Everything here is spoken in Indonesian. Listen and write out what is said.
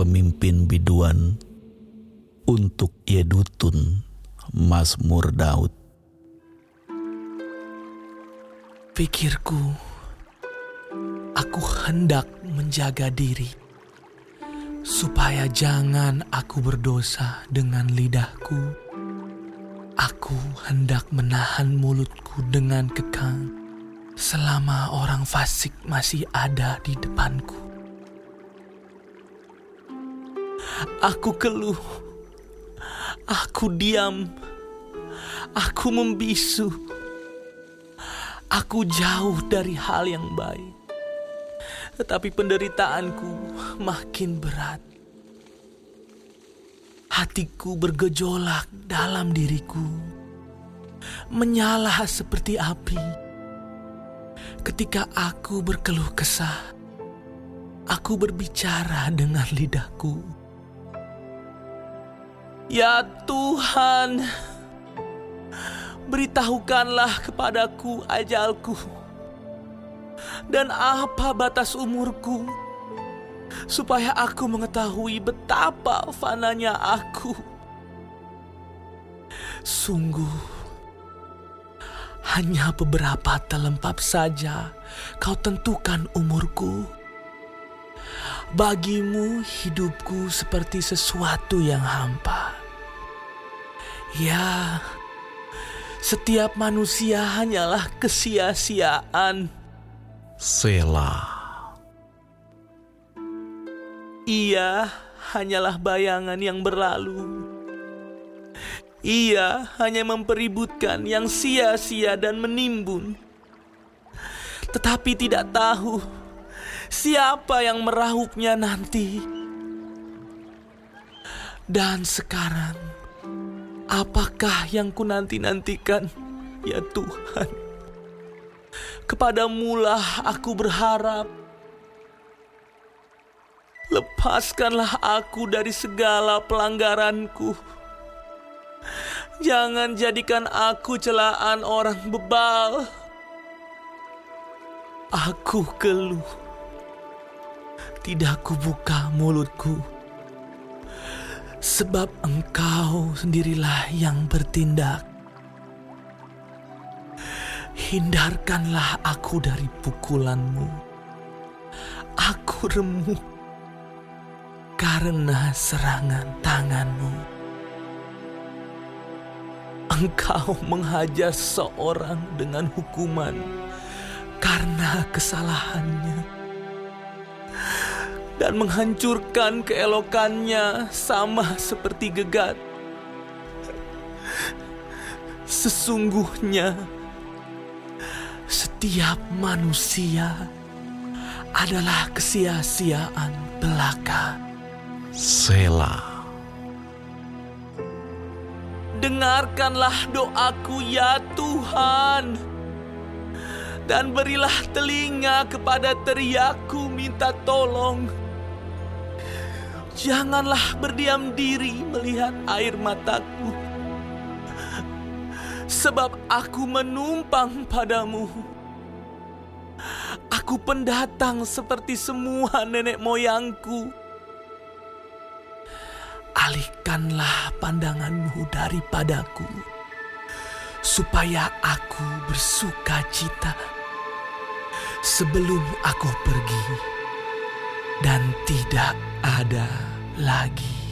pemimpin biduan untuk Yedutun Mazmur Daud. Pikirku, aku hendak menjaga diri supaya jangan aku berdosa dengan lidahku. Aku hendak menahan mulutku dengan kekang selama orang fasik masih ada di depanku. Aku keluh, aku diam, aku membisu, aku jauh dari hal yang baik. Tetapi penderitaanku makin berat. Hatiku bergejolak dalam diriku, menyala seperti api. Ketika aku berkeluh kesah, aku berbicara dengan lidahku. Ya Tuhan, beritahukanlah kepadaku ajalku dan apa batas umurku, supaya aku mengetahui betapa fananya aku. Sungguh, hanya beberapa telempap saja kau tentukan umurku. Bagimu hidupku seperti sesuatu yang hampa. Ya, setiap manusia hanyalah kesia-siaan. Selah. Ia hanyalah bayangan yang berlalu. Ia hanya mempeributkan yang sia-sia dan menimbun. Tetapi tidak tahu siapa yang merahupnya nanti. Dan sekarang, apakah yang ku nanti-nantikan, ya Tuhan? Kepadamulah aku berharap. Lepaskanlah aku dari segala pelanggaranku. Jangan jadikan aku celaan orang bebal. Aku keluh. Tidak kubuka mulutku. Sebab engkau sendirilah yang bertindak. Hindarkanlah aku dari pukulanmu. Aku remuk karena serangan tanganmu. Engkau menghajar seorang dengan hukuman karena kesalahannya dan menghancurkan keelokannya sama seperti gegat. Sesungguhnya setiap manusia adalah kesia-siaan belaka. Selah. Dengarkanlah doaku ya Tuhan. Dan berilah telinga kepada teriakku minta tolong. Janganlah berdiam diri melihat air mataku sebab aku menumpang padamu. Aku pendatang seperti semua nenek moyangku. Alihkanlah pandanganmu daripadaku, supaya aku bersuka cita sebelum aku pergi dan tidak ada lagi.